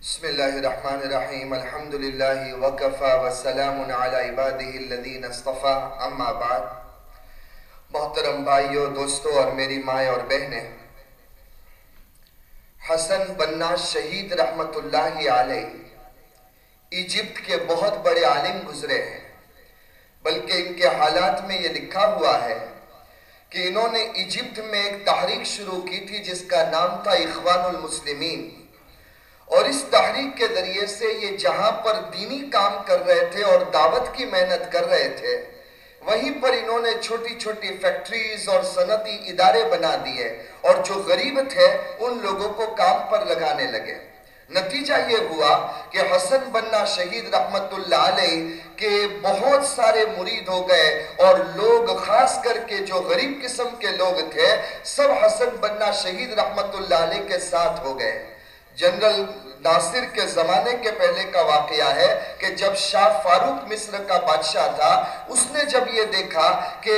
بسم اللہ الرحمن الرحیم الحمدللہ وکفا وسلام علی عبادہ الذین اصطفا، اما بعد۔ محترم بھائیوں دوستوں اور میری مائیں اور بہنیں، حسن بننا شہید رحمت اللہ علیہ ایجپٹ کے بہت بڑے عالم گزرے ہیں، بلکہ ان کے حالات میں یہ لکھا ہوا ہے کہ انہوں نے ایجپٹ میں ایک تحریک شروع کی تھی جس کا نام تھا اخوان المسلمین۔ اور اس تحریک کے ذریعے سے یہ جہاں پر دینی کام کر رہے تھے اور دعوت کی محنت کر رہے تھے، وہیں پر انہوں نے چھوٹی چھوٹی فیکٹریز اور صنعتی ادارے بنا دیے اور جو غریب تھے ان لوگوں کو کام پر لگانے لگے۔ نتیجہ یہ ہوا کہ حسن بننا شہید رحمت اللہ علیہ کے بہت سارے مرید ہو گئے اور لوگ خاص کر کے جو غریب قسم کے لوگ تھے، سب حسن بننا شہید رحمت اللہ علیہ کے ساتھ ہو گئے۔ جنرل ناصر کے زمانے کے پہلے کا واقعہ ہے کہ جب شاہ فاروق مصر کا بادشاہ تھا، اس نے جب یہ دیکھا کہ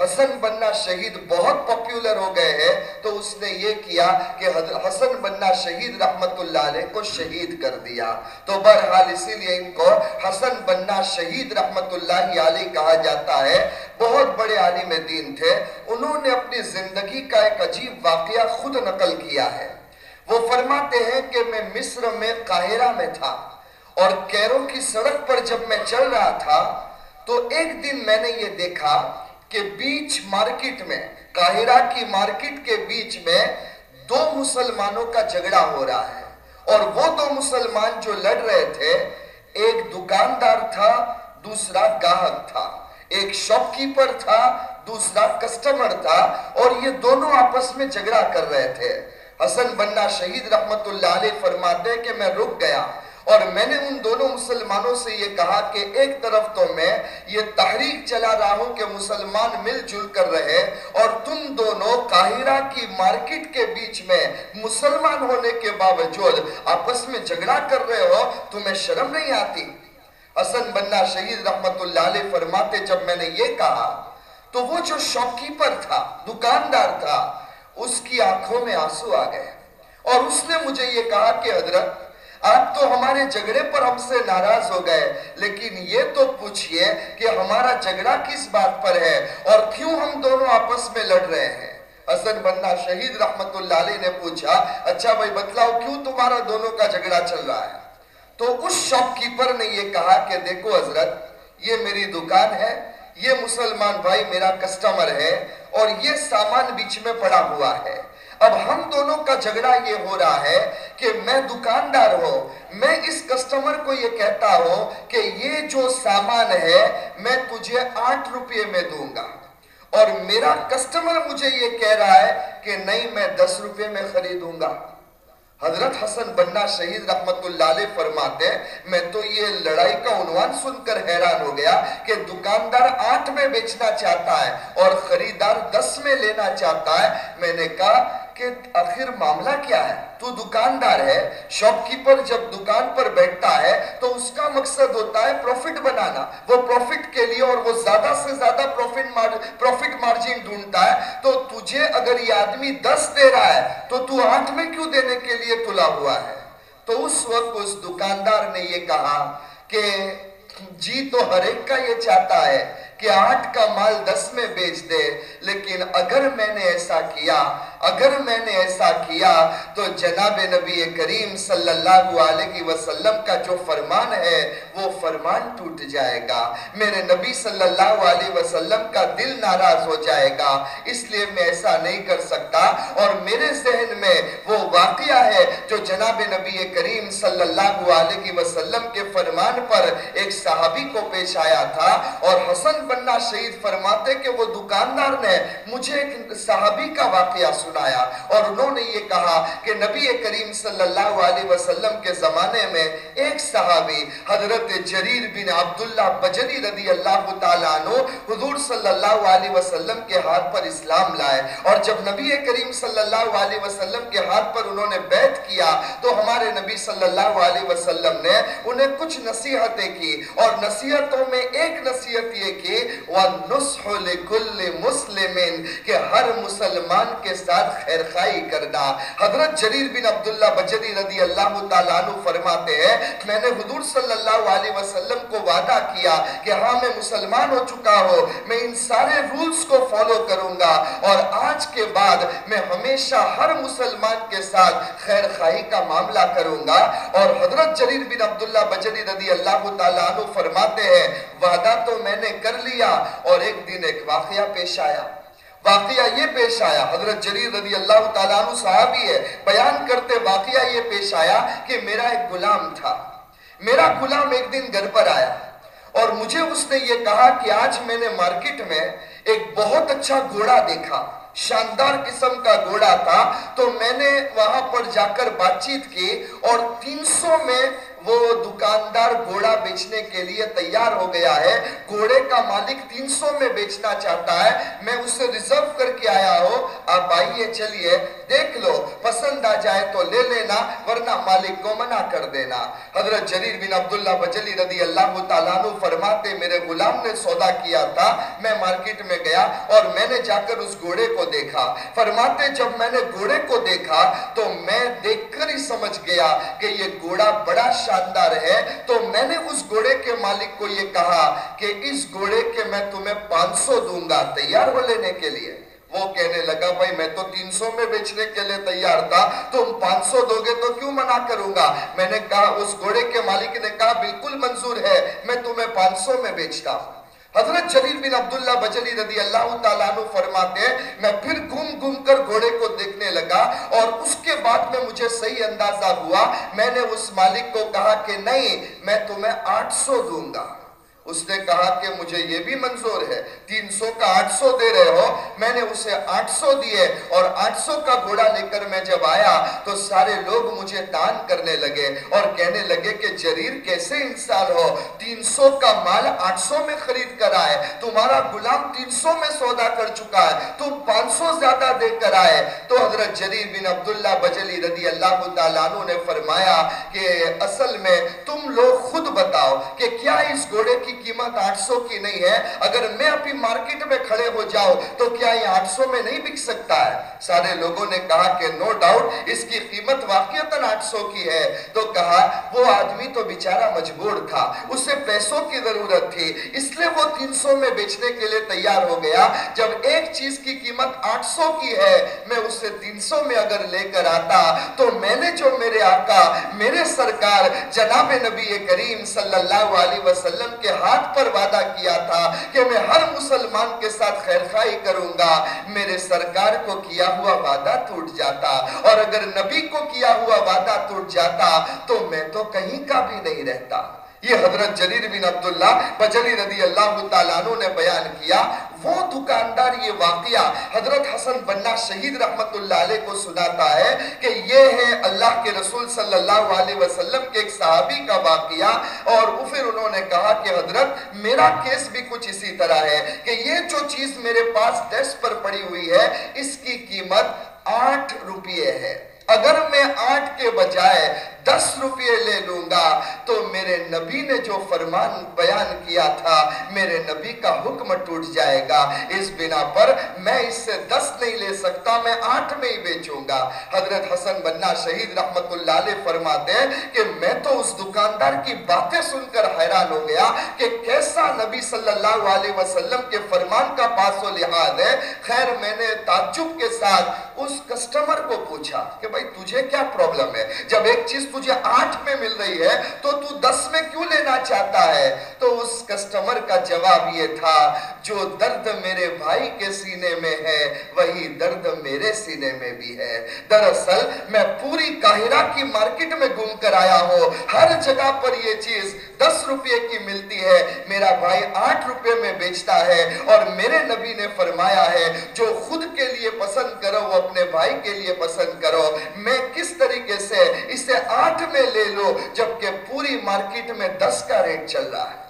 حسن بننا شہید بہت پاپیولر ہو گئے ہیں، تو اس نے یہ کیا کہ حسن بننا شہید رحمت اللہ علیہ کو شہید کر دیا۔ تو بہرحال اسی لیے ان کو حسن بننا شہید رحمت اللہ علیہ کہا جاتا ہے۔ بہت بڑے عالم دین تھے۔ انہوں نے اپنی زندگی کا ایک عجیب واقعہ خود نقل کیا ہے۔ وہ فرماتے ہیں کہ میں مصر میں قاہرہ میں تھا اور کیروں کی سڑک پر جب میں چل رہا تھا تو ایک دن میں نے یہ دیکھا کہ بیچ مارکٹ میں، قاہرہ کی مارکٹ کے بیچ میں دو مسلمانوں کا جھگڑا ہو رہا ہے اور وہ دو مسلمان جو لڑ رہے تھے، ایک دکاندار تھا، دوسرا گاہک تھا۔ ایک شاپ کیپر تھا، دوسرا کسٹمر تھا اور یہ دونوں آپس میں جھگڑا کر رہے تھے۔ حسن بننا شہید رحمت اللہ علیہ فرماتے کہ میں رک گیا اور میں نے ان دونوں مسلمانوں سے یہ کہا کہ ایک طرف تو میں یہ تحریک چلا رہا ہوں کہ مسلمان مل جل کر رہے اور تم دونوں قاہرہ کی مارکٹ کے بیچ میں مسلمان ہونے کے باوجود آپس میں جھگڑا کر رہے ہو، تمہیں شرم نہیں آتی؟ حسن بننا شہید رحمت اللہ علیہ فرماتے جب میں نے یہ کہا تو وہ جو شاپ کیپر تھا، دکاندار تھا اس کی آنکھوں میں آنسو آ گئے۔ اور اس نے مجھے یہ کہا کہ، حضرت، آپ تو ہمارے جھگڑے پر ہم سے ناراض ہو گئے، لیکن یہ تو پوچھئے کہ ہمارا جھگڑا کس بات پر ہے اور کیوں ہم دونوں آپس میں لڑ رہے ہیں۔ حسن بننا شہید رحمت اللہ علیہ نے پوچھا اچھا بھائی، بتلاؤ کیوں تمہارا دونوں کا جھگڑا چل رہا ہے؟ تو اس شاپ کیپر نے یہ کہا کہ، دیکھو حضرت، یہ میری دکان ہے یہ مسلمان بھائی میرا کسٹمر ہے اور یہ سامان بیچ میں پڑا ہوا ہے۔ اب ہم دونوں کا جھگڑا یہ ہو رہا ہے کہ میں دکاندار ہوں، میں اس کسٹمر کو یہ کہتا ہوں کہ یہ جو سامان ہے میں تجھے آٹھ روپے میں دوں گا۔ اور میرا کسٹمر مجھے یہ کہہ رہا ہے کہ نہیں، میں دس روپے میں خریدوں گا۔ حضرت حسن بننا شہید رحمت اللہ علیہ فرماتے ہیں، میں تو یہ لڑائی کا عنوان سن کر حیران ہو گیا کہ دکاندار آٹھ میں بیچنا چاہتا ہے اور خریدار دس میں لینا چاہتا ہے۔ میں نے کہا کہ آخر معاملہ کیا ہے؟ تو دکاندار ہے، شاپ کیپر جب دکان پر بیٹھتا ہے اس کا مقصد ہوتا ہے پروفٹ بنانا۔ وہ پروفٹ کے لیے اور وہ زیادہ سے زیادہ پروفٹ پروفٹ مارجن ڈھونڈتا ہے۔ تو تجھے اگر یہ آدمی دس دے رہا ہے، تو تو آٹھ میں کیوں دینے کے لیے تلا ہوا ہے؟ تو اس وقت اس دکاندار نے یہ کہا کہ جی تو ہر ایک کا یہ چاہتا ہے۔ کہ آٹھ کا مال دس میں بیچ دے، لیکن اگر میں نے ایسا کیا، اگر میں نے ایسا کیا، تو جناب نبی کریم صلی اللہ علیہ وسلم کا جو فرمان ہے وہ فرمان ٹوٹ جائے گا۔ میرے نبی صلی اللہ علیہ وسلم کا دل ناراض ہو جائے گا۔ اس لیے میں ایسا نہیں کر سکتا۔ اور میرے ذہن میں وہ واقعہ ہے جو جناب نبی کریم صلی اللہ علیہ وسلم کے فرمان پر ایک صحابی کو پیش آیا تھا۔ اور حسن بننا شہید فرماتے کہ وہ دکاندار نے مجھے ایک صحابی کا واقعہ سنایا۔ اور انہوں نے یہ کہا کہ نبی کریم صلی اللہ علیہ وسلم کے زمانے میں ایک صحابی حضرت حضرت جریر بن عبداللہ بجری رضی اللہ تعالیٰ عنہ حضور صلی اللہ علیہ وسلم کے ہاتھ پر اسلام لائے۔ اور جب نبی کریم صلی اللہ علیہ وسلم کے ہاتھ پر انہوں نے بیت کیا، تو ہمارے نبی صلی اللہ علیہ وسلم نے انہیں کچھ نصیحتیں کی۔ اور نصیحتوں میں ایک نصیحت یہ کی وَنُسْحُ لِكُلِّ مُسْلِمٍ، کہ ہر مسلمان کے ساتھ خیر خائی کرنا۔ حضرت جریر بن عبداللہ بجری رضی اللہ تعالیٰ عنہ فرماتے ہیں، میں نے حضور صلی اللہ علیہ وسلم کو وعدہ کیا کہ ہاں میں مسلمان ہو چکا ہو میں ان سارے رولز کو فالو کروں گا۔ اور آج کے بعد میں ہمیشہ ہر مسلمان کے ساتھ خیر خواہی کا معاملہ کروں گا۔ اور حضرت جریر بن عبداللہ بجری رضی اللہ تعالیٰ عنہ فرماتے ہیں، وعدہ تو میں نے کر لیا اور ایک دن ایک واقعہ پیش آیا۔ واقعہ یہ پیش آیا، حضرت جریر رضی اللہ تعالیٰ عنہ صحابی ہے، بیان کرتے واقعہ یہ پیش آیا کہ میرا ایک غلام تھا۔ میرا غلام ایک دن گھر پر آیا اور مجھے اس نے یہ کہا کہ آج میں نے مارکٹ میں ایک بہت اچھا گھوڑا دیکھا، شاندار قسم کا گھوڑا تھا۔ تو میں نے وہاں پر جا کر بات چیت کی اور تین سو میں وہ دکاندار گھوڑا بیچنے کے لیے تیار ہو گیا ہے۔ گھوڑے کا مالک تین سو میں بیچنا چاہتا ہے۔ میں اسے ریزرو کر کے آیا ہو آپ آئیے، چلیے۔ دیکھ لو، پسند آ جائے تو لے لینا، ورنہ مالک کو منع کر دینا۔ حضرت جریر بن عبداللہ بجلی رضی اللہ تعالیٰ عنہ فرماتے، میرے غلام نے سودا کیا تھا، میں مارکٹ میں گیا اور میں نے جا کر اس گھوڑے کو دیکھا۔ فرماتے، جب میں نے گھوڑے کو دیکھا تو میں دیکھ کر ہی سمجھ گیا کہ یہ گھوڑا بڑا شاندار ہے۔ تو میں نے اس گھوڑے کے مالک کو یہ کہا کہ اس گھوڑے کے میں تمہیں پانچ سو دوں گا تیار ہو لینے کے لیے وہ کہنے لگا بھائی میں تو تین سو میں بیچنے کے لیے تیار تھا تم پانچ سو دو گے تو کیوں منع کروں گا؟ میں نے کہا، اس گھوڑے کے مالک نے کہا، بالکل منظور ہے، میں تمہیں پانچ سو میں بیچتا ہوں۔ حضرت جلیل بن عبداللہ بجلی رضی اللہ تعالیٰ عنہ فرماتے ہیں، میں پھر گھوم گھوم کر گھوڑے کو دیکھنے لگا اور اس کے بعد میں مجھے صحیح اندازہ ہوا، میں نے اس مالک کو کہا کہ نہیں، میں تمہیں آٹھ سو دوں گا۔ اس نے کہا کہ مجھے یہ بھی منظور ہے، تین سو کا آٹھ سو دے رہے ہو، میں نے اسے آٹھ سو دیے اور آٹھ سو کا گھوڑا لے کر میں جب آیا تو سارے لوگ مجھے تان کرنے لگے اور کہنے لگے کہ جریر کیسے انسان ہو، تین سو کا مال آٹھ سو میں خرید کر آئے، تمہارا غلام تین سو میں سودا کر چکا ہے، تم پانچ سو زیادہ دے کر آئے۔ تو حضرت جریر بن عبداللہ بجلی رضی اللہ تعالیٰ عنہ نے فرمایا کہ اصل میں تم لوگ خود بتاؤ کہ کیا اس گھوڑے کی قیمت آٹھ سو کی نہیں ہے۔ اگر میں اپنی مارکٹ میں کھڑے ہو جاؤ تو کیا یہ آٹھ سو میں نہیں بک سکتا ہے؟ سارے لوگوں نے کہا کہ نو ڈاؤٹ اس کی قیمت واقعیتاً آٹھ سو کی ہے۔ تو کہا، وہ آدمی تو بیچارہ مجبور تھا، اسے پیسوں کی ضرورت تھی، اس لیے وہ تین سو میں بیچنے کے لیے تیار ہو گیا۔ جب ایک چیز کی قیمت آٹھ سو کی ہے، میں اسے تین سو میں اگر لے کر آتا تو میں نے جو میرے آقا، میرے سرکار جناب نبی کریم صلی اللہ علیہ وسلم کے ہاتھ پر وعدہ کیا تھا کہ میں ہر مسلمان کے ساتھ خیر خائی کروں گا۔ میرے سرکار کو کیا ہوا وعدہ ٹوٹ جاتا اور اگر نبی کو کیا ہوا وعدہ ٹوٹ جاتا تو میں تو کہیں کا بھی نہیں رہتا۔ یہ حضرت جلیر بن عبداللہ بجلی رضی اللہ تعالیٰ عنہ نے بیان کیا، وہ دکاندار یہ واقعہ حضرت حسن بننا شہید رحمت اللہ علیہ کو سناتا ہے کہ یہ ہے اللہ کے رسول صلی اللہ علیہ وسلم کے ایک صحابی کا واقعہ اور پھر انہوں نے کہا کہ حضرت میرا کیس بھی کچھ اسی طرح ہے کہ یہ جو چیز میرے پاس ڈیسک پر پڑی ہوئی ہے، اس کی قیمت آٹھ روپیے ہے۔ اگر میں آٹھ کے بجائے دس روپے لے لوں گا۔ تو میرے نبی نے جو فرمان بیان کیا تھا، میرے نبی کا حکم ٹوٹ جائے گا۔ اس بنا پر میں اس سے دس نہیں لے سکتا، میں آٹھ میں ہی بیچوں گا۔ حضرت حسن بننا شہید رحمت اللہ علیہ فرماتے ہیں کہ میں تو اس دکاندار کی باتیں سن کر حیران ہو گیا کہ کیسا نبی صلی اللہ علیہ وسلم کے فرمان کا پاس و لحاظ ہے۔ خیر، میں نے تعجب کے ساتھ اس کسٹمر کو پوچھا کہ بھائی، تجھے کیا پرابلم ہے؟ جب ایک چیز تجھے آٹھ میں مل رہی ہے، تو تو دس میں کیوں لینا چاہتا ہے؟ تو اس کسٹمر کا جواب یہ تھا، جو درد میرے بھائی کے سینے میں ہے، وہی درد میرے سینے میں بھی ہے۔ دراصل، میں پوری کاہرہ کی مارکٹ میں گھوم کر آیا ہوں۔ ہر جگہ پر یہ چیز دس روپے کی ملتی ہے۔ میرا بھائی آٹھ روپے میں بیچتا ہے اور میرے نبی نے فرمایا ہے، جو خود کے لیے پسند کرو، وہ اپنے بھائی کے لیے پسند کرو۔ میں کس طریقے سے اسے آٹھ میں لے لو جبکہ پوری مارکیٹ میں دس کا ریٹ چل رہا ہے۔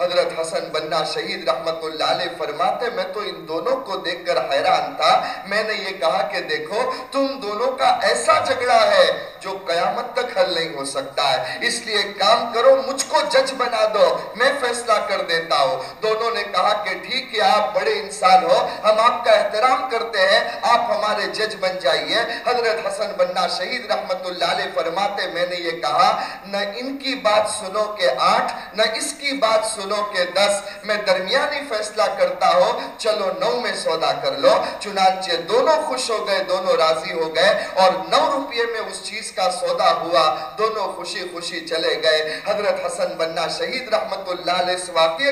حضرت حسن بننا شہید رحمت اللہ علیہ فرماتے، میں تو ان دونوں کو دیکھ کر حیران تھا۔ میں نے یہ کہا کہ دیکھو، تم دونوں کا ایسا جھگڑا ہے جو قیامت تک حل نہیں ہو سکتا ہے۔ اس لیے کام کرو، مجھ کو جج بنا دو۔ میں فیصلہ کر دیتا ہوں۔ دونوں نے کہا کہ ٹھیک ہے، آپ بڑے انسان ہو۔ ہم آپ کا احترام کرتے ہیں۔ آپ ہمارے جج بن جائیے۔ حضرت حسن بننا شہید رحمت اللہ علیہ فرماتے، میں نے یہ کہا، نہ ان کی بات سنو کہ آٹھ، نہ اس کی بات سنو سنو کہ دس میں درمیانی فیصلہ کرتا ہو، چلو نو میں سودا کر لو۔ چنانچہ دونوں خوش ہو گئے، دونوں راضی ہو گئے اور نو روپیے میں اس چیز کا سودا ہوا۔ دونوں خوشی خوشی چلے گئے۔ حضرت حسن بننا شہید رحمت اللہ علیہ اس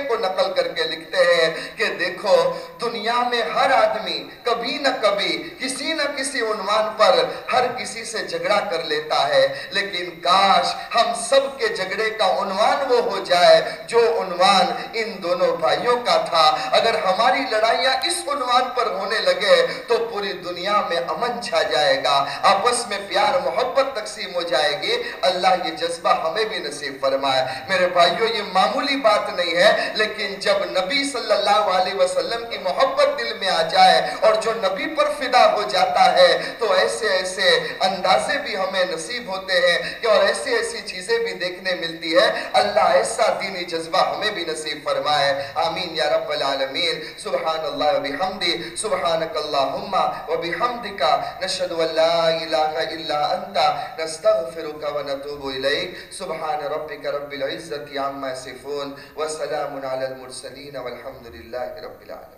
کو نقل کر کے لکھتے ہیں کہ دیکھو، دنیا میں ہر آدمی کبھی نہ کبھی کسی نہ کسی عنوان پر ہر کسی سے جھگڑا کر لیتا ہے۔ لیکن کاش ہم سب کے جھگڑے کا عنوان وہ ہو جائے، جو عنوان عنوان ان دونوں بھائیوں کا تھا۔ اگر ہماری لڑائیاں اس عنوان پر ہونے لگے تو پوری دنیا میں امن چھا جائے گا، آپس میں پیار، محبت تقسیم ہو جائے گی۔ اللہ یہ جذبہ ہمیں بھی نصیب فرمائے۔ میرے بھائیوں، یہ معمولی بات نہیں ہے، لیکن جب نبی صلی اللہ علیہ وسلم کی محبت دل میں آ جائے اور جو نبی پر فدا ہو جاتا ہے، تو ایسے ایسے اندازے بھی ہمیں نصیب ہوتے ہیں کہ اور ایسی ایسی چیزیں بھی دیکھنے ملتی ہے۔ اللہ ایسا دینی جذبہ ہمیں ہمیں بھی نصیب فرمائے آمین یا رب العالمین۔ سبحان اللہ و بحمدی سبحانک اللہم و بحمدکا۔ نشہد و لا الہ الا انتا نستغفرک و نتوب الیک۔ سبحان ربک رب العزت عما صفون و سلام علی المرسلین والحمدللہ رب العالمین۔